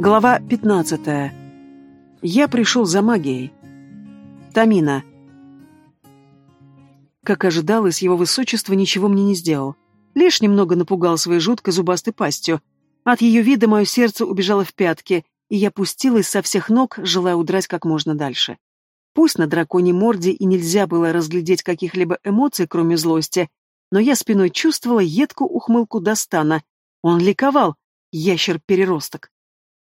Глава 15. Я пришел за магией. Тамина. Как ожидалось, его высочество ничего мне не сделал. Лишь немного напугал своей жуткой зубастой пастью. От ее вида мое сердце убежало в пятки, и я пустилась со всех ног, желая удрать как можно дальше. Пусть на драконьей морде и нельзя было разглядеть каких-либо эмоций, кроме злости, но я спиной чувствовала едкую ухмылку Достана. Он ликовал, ящер-переросток.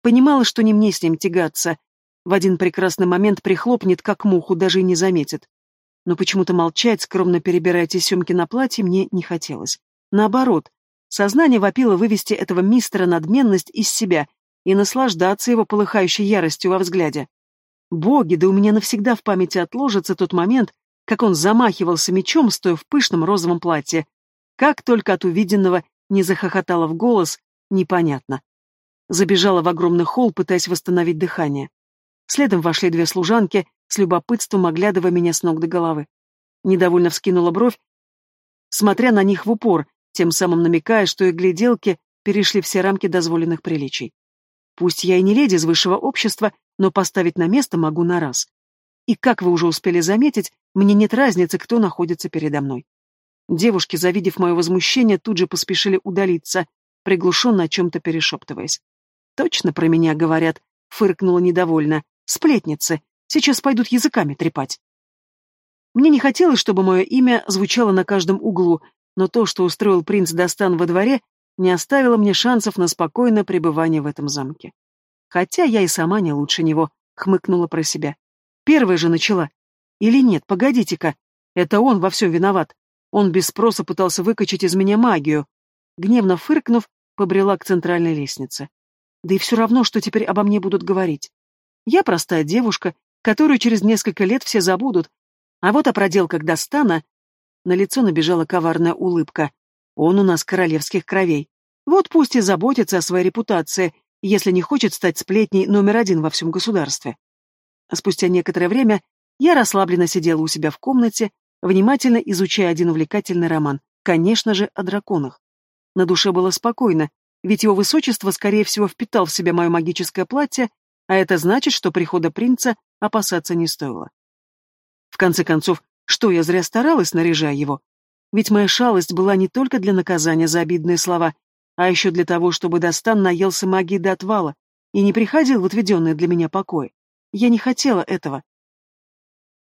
Понимала, что не мне с ним тягаться. В один прекрасный момент прихлопнет, как муху, даже и не заметит. Но почему-то молчать, скромно перебирая тесемки на платье, мне не хотелось. Наоборот, сознание вопило вывести этого мистера надменность из себя и наслаждаться его полыхающей яростью во взгляде. Боги, да у меня навсегда в памяти отложится тот момент, как он замахивался мечом, стоя в пышном розовом платье. Как только от увиденного не захохотала в голос, непонятно. Забежала в огромный холл, пытаясь восстановить дыхание. Следом вошли две служанки, с любопытством оглядывая меня с ног до головы. Недовольно вскинула бровь, смотря на них в упор, тем самым намекая, что их гляделки перешли все рамки дозволенных приличий. Пусть я и не леди из высшего общества, но поставить на место могу на раз. И, как вы уже успели заметить, мне нет разницы, кто находится передо мной. Девушки, завидев мое возмущение, тут же поспешили удалиться, приглушенно о чем-то перешептываясь. Точно про меня говорят, фыркнула недовольно. Сплетницы. Сейчас пойдут языками трепать. Мне не хотелось, чтобы мое имя звучало на каждом углу, но то, что устроил принц Достан во дворе, не оставило мне шансов на спокойное пребывание в этом замке. Хотя я и сама не лучше него, хмыкнула про себя. Первая же начала. Или нет, погодите-ка. Это он во всем виноват. Он без спроса пытался выкачать из меня магию. Гневно фыркнув, побрела к центральной лестнице. Да и все равно, что теперь обо мне будут говорить. Я простая девушка, которую через несколько лет все забудут. А вот о проделках Достана... На лицо набежала коварная улыбка. Он у нас королевских кровей. Вот пусть и заботится о своей репутации, если не хочет стать сплетней номер один во всем государстве. А спустя некоторое время я расслабленно сидела у себя в комнате, внимательно изучая один увлекательный роман, конечно же, о драконах. На душе было спокойно, ведь его высочество, скорее всего, впитал в себя мое магическое платье, а это значит, что прихода принца опасаться не стоило. В конце концов, что я зря старалась, наряжая его? Ведь моя шалость была не только для наказания за обидные слова, а еще для того, чтобы Достан наелся магии до отвала и не приходил в отведенный для меня покой. Я не хотела этого.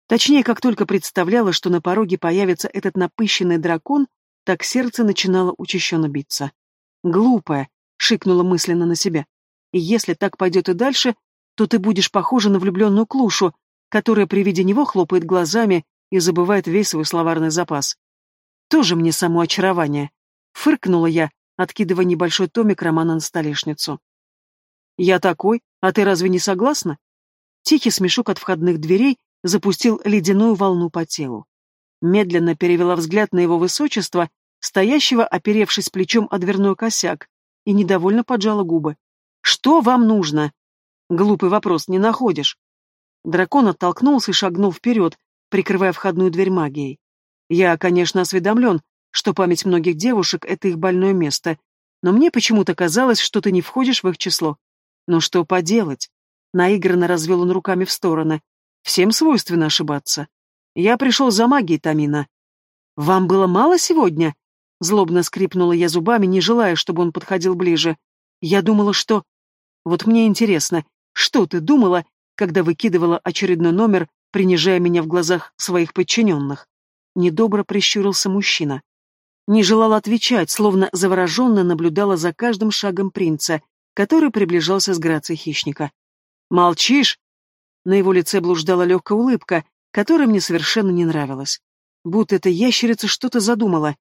Точнее, как только представляла, что на пороге появится этот напыщенный дракон, так сердце начинало учащенно биться. Глупая, шикнула мысленно на себя. И если так пойдет и дальше, то ты будешь похожа на влюбленную клушу, которая при виде него хлопает глазами и забывает весь свой словарный запас. Тоже мне само очарование. Фыркнула я, откидывая небольшой томик романа на столешницу. «Я такой, а ты разве не согласна?» Тихий смешок от входных дверей запустил ледяную волну по телу. Медленно перевела взгляд на его высочество стоящего, оперевшись плечом о дверной косяк, и недовольно поджала губы. «Что вам нужно?» «Глупый вопрос, не находишь?» Дракон оттолкнулся и шагнул вперед, прикрывая входную дверь магией. «Я, конечно, осведомлен, что память многих девушек — это их больное место, но мне почему-то казалось, что ты не входишь в их число. Но что поделать?» Наигранно развел он руками в стороны. «Всем свойственно ошибаться. Я пришел за магией, Тамина». «Вам было мало сегодня?» Злобно скрипнула я зубами, не желая, чтобы он подходил ближе. Я думала, что... Вот мне интересно, что ты думала, когда выкидывала очередной номер, принижая меня в глазах своих подчиненных? Недобро прищурился мужчина. Не желала отвечать, словно завороженно наблюдала за каждым шагом принца, который приближался с грацией хищника. «Молчишь?» На его лице блуждала легкая улыбка, которая мне совершенно не нравилась. Будто эта ящерица что-то задумала.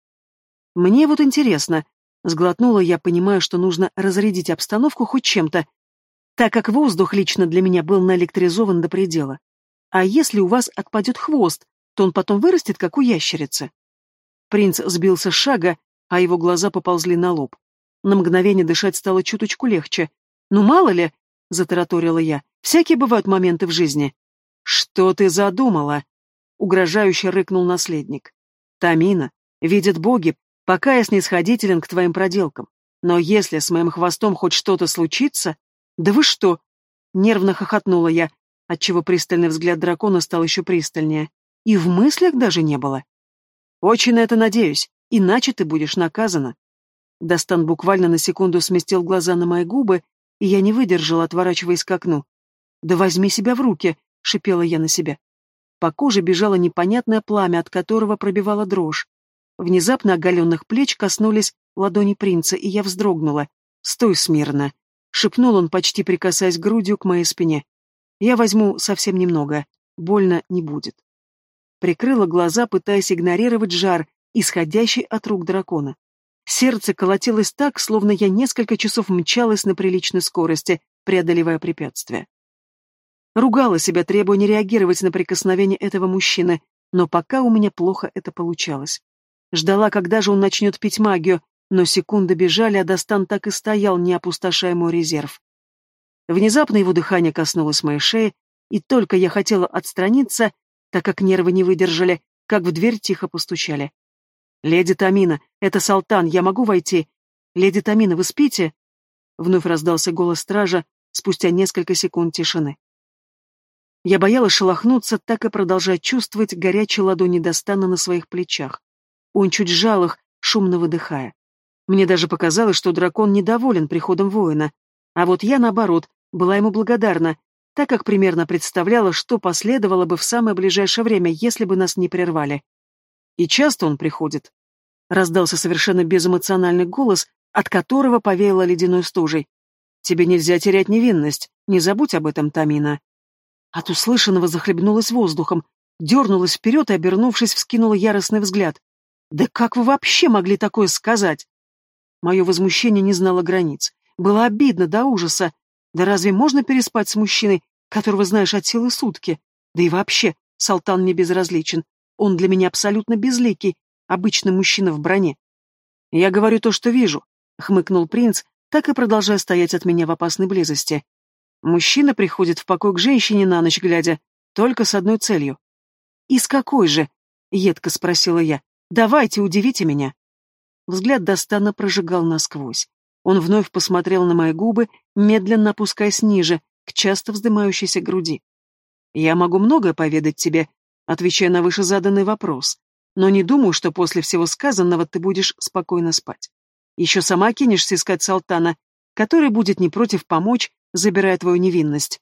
Мне вот интересно, сглотнула я, понимая, что нужно разрядить обстановку хоть чем-то, так как воздух лично для меня был наэлектризован до предела. А если у вас отпадет хвост, то он потом вырастет, как у ящерицы. Принц сбился с шага, а его глаза поползли на лоб. На мгновение дышать стало чуточку легче. «Ну, мало ли», — затараторила я, — «всякие бывают моменты в жизни». «Что ты задумала?» — угрожающе рыкнул наследник. «Тамина, видят боги, Пока я снисходителен к твоим проделкам. Но если с моим хвостом хоть что-то случится, «Да вы что?» — нервно хохотнула я, отчего пристальный взгляд дракона стал еще пристальнее. «И в мыслях даже не было». «Очень на это надеюсь, иначе ты будешь наказана». Достан буквально на секунду сместил глаза на мои губы, и я не выдержала, отворачиваясь к окну. «Да возьми себя в руки!» — шипела я на себя. По коже бежало непонятное пламя, от которого пробивала дрожь. Внезапно оголенных плеч коснулись ладони принца, и я вздрогнула. «Стой смирно!» — шепнул он, почти прикасаясь грудью к моей спине. «Я возьму совсем немного. Больно не будет». Прикрыла глаза, пытаясь игнорировать жар, исходящий от рук дракона. Сердце колотилось так, словно я несколько часов мчалась на приличной скорости, преодолевая препятствия. Ругала себя, требуя не реагировать на прикосновение этого мужчины, но пока у меня плохо это получалось. Ждала, когда же он начнет пить магию, но секунды бежали, а Достан так и стоял, не опустошая мой резерв. Внезапно его дыхание коснулось моей шеи, и только я хотела отстраниться, так как нервы не выдержали, как в дверь тихо постучали. «Леди Тамина, это Салтан, я могу войти? Леди Тамина, вы спите?» Вновь раздался голос стража спустя несколько секунд тишины. Я боялась шелохнуться, так и продолжая чувствовать горячие ладони Достана на своих плечах. Он чуть сжал их, шумно выдыхая. Мне даже показалось, что дракон недоволен приходом воина. А вот я, наоборот, была ему благодарна, так как примерно представляла, что последовало бы в самое ближайшее время, если бы нас не прервали. И часто он приходит. Раздался совершенно безэмоциональный голос, от которого повеяло ледяной стужей. Тебе нельзя терять невинность, не забудь об этом, Тамина. От услышанного захлебнулась воздухом, дернулась вперед и, обернувшись, вскинула яростный взгляд. «Да как вы вообще могли такое сказать?» Мое возмущение не знало границ. Было обидно до ужаса. Да разве можно переспать с мужчиной, которого знаешь от силы сутки? Да и вообще, Салтан мне безразличен. Он для меня абсолютно безликий, обычный мужчина в броне. «Я говорю то, что вижу», — хмыкнул принц, так и продолжая стоять от меня в опасной близости. Мужчина приходит в покой к женщине на ночь глядя, только с одной целью. «И с какой же?» — едко спросила я. «Давайте, удивите меня». Взгляд Достана прожигал насквозь. Он вновь посмотрел на мои губы, медленно опускаясь ниже, к часто вздымающейся груди. «Я могу многое поведать тебе, отвечая на вышезаданный вопрос. Но не думаю, что после всего сказанного ты будешь спокойно спать. Еще сама кинешься искать Салтана, который будет не против помочь, забирая твою невинность.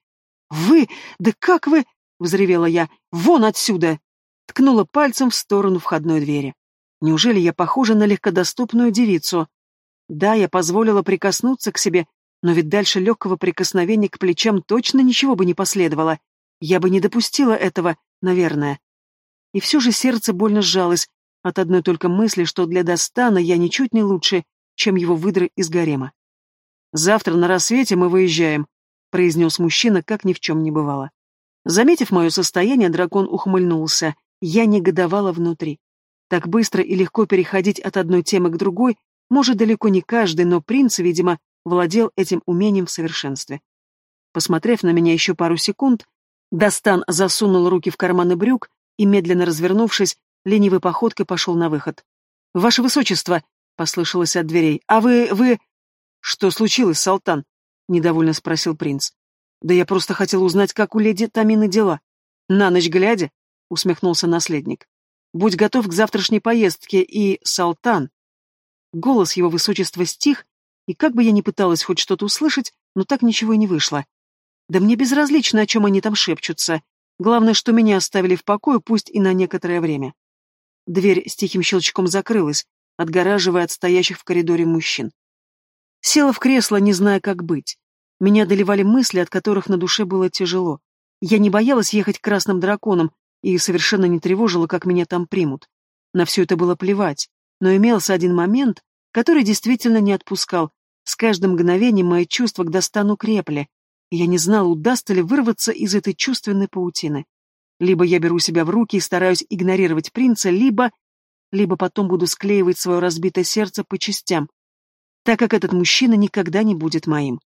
«Вы? Да как вы?» — взревела я. «Вон отсюда!» Ткнула пальцем в сторону входной двери. Неужели я похожа на легкодоступную девицу? Да, я позволила прикоснуться к себе, но ведь дальше легкого прикосновения к плечам точно ничего бы не последовало. Я бы не допустила этого, наверное. И все же сердце больно сжалось от одной только мысли, что для Достана я ничуть не лучше, чем его выдры из гарема. «Завтра на рассвете мы выезжаем», — произнес мужчина, как ни в чем не бывало. Заметив мое состояние, дракон ухмыльнулся. Я негодовала внутри. Так быстро и легко переходить от одной темы к другой может далеко не каждый, но принц, видимо, владел этим умением в совершенстве. Посмотрев на меня еще пару секунд, Достан засунул руки в карманы брюк и, медленно развернувшись, ленивой походкой пошел на выход. «Ваше высочество!» — послышалось от дверей. «А вы... вы...» «Что случилось, Салтан?» — недовольно спросил принц. «Да я просто хотел узнать, как у леди Тамины дела». «На ночь глядя?» — усмехнулся наследник. «Будь готов к завтрашней поездке, и, Салтан...» Голос его высочества стих, и как бы я ни пыталась хоть что-то услышать, но так ничего и не вышло. Да мне безразлично, о чем они там шепчутся. Главное, что меня оставили в покое, пусть и на некоторое время. Дверь с тихим щелчком закрылась, отгораживая от стоящих в коридоре мужчин. Села в кресло, не зная, как быть. Меня доливали мысли, от которых на душе было тяжело. Я не боялась ехать к красным драконам и совершенно не тревожила, как меня там примут. На все это было плевать, но имелся один момент, который действительно не отпускал. С каждым мгновением мои чувства к Достану крепли, и я не знала, удастся ли вырваться из этой чувственной паутины. Либо я беру себя в руки и стараюсь игнорировать принца, либо... Либо потом буду склеивать свое разбитое сердце по частям, так как этот мужчина никогда не будет моим.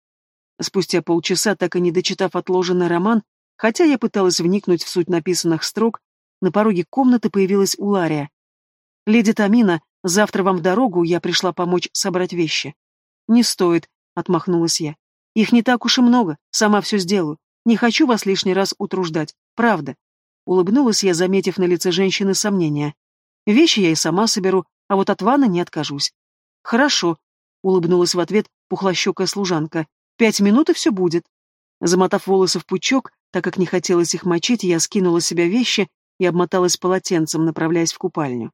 Спустя полчаса, так и не дочитав отложенный роман, хотя я пыталась вникнуть в суть написанных строк, на пороге комнаты появилась Улария. «Леди Тамина, завтра вам в дорогу, я пришла помочь собрать вещи». «Не стоит», — отмахнулась я. Их не так уж и много, сама все сделаю. Не хочу вас лишний раз утруждать, правда. Улыбнулась я, заметив на лице женщины сомнения. Вещи я и сама соберу, а вот от ванны не откажусь. Хорошо, улыбнулась в ответ пухлощекая служанка. Пять минут и все будет. Замотав волосы в пучок, так как не хотелось их мочить, я скинула с себя вещи и обмоталась полотенцем, направляясь в купальню.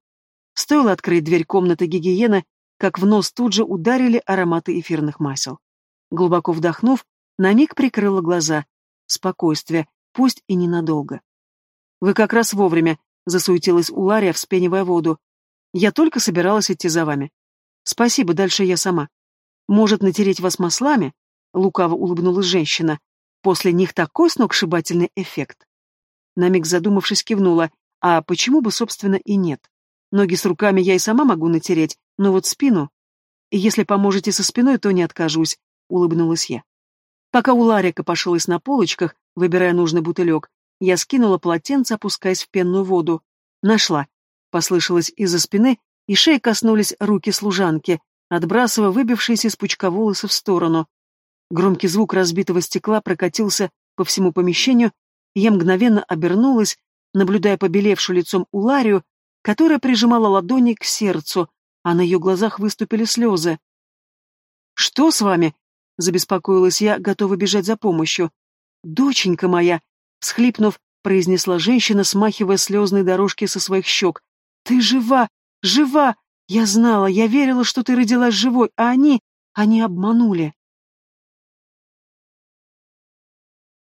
Стоило открыть дверь комнаты гигиены, как в нос тут же ударили ароматы эфирных масел. Глубоко вдохнув, на миг прикрыла глаза. Спокойствие, пусть и ненадолго. «Вы как раз вовремя», — засуетилась Улария, вспенивая воду. «Я только собиралась идти за вами. Спасибо, дальше я сама. Может, натереть вас маслами?» — лукаво улыбнулась женщина. «После них такой сногсшибательный эффект». На миг задумавшись, кивнула. «А почему бы, собственно, и нет? Ноги с руками я и сама могу натереть, но вот спину... Если поможете со спиной, то не откажусь», — улыбнулась я. Пока Улария копошилась на полочках, выбирая нужный бутылек, я скинула полотенце, опускаясь в пенную воду. Нашла. Послышалось из-за спины, и шеи коснулись руки служанки, отбрасывая выбившиеся из пучка волосы в сторону. Громкий звук разбитого стекла прокатился по всему помещению, и я мгновенно обернулась, наблюдая побелевшую лицом Уларию, которая прижимала ладони к сердцу, а на ее глазах выступили слезы. «Что с вами?» — забеспокоилась я, готова бежать за помощью. «Доченька моя!» — всхлипнув, произнесла женщина, смахивая слезные дорожки со своих щек. «Ты жива! Жива! Я знала, я верила, что ты родилась живой, а они... они обманули!»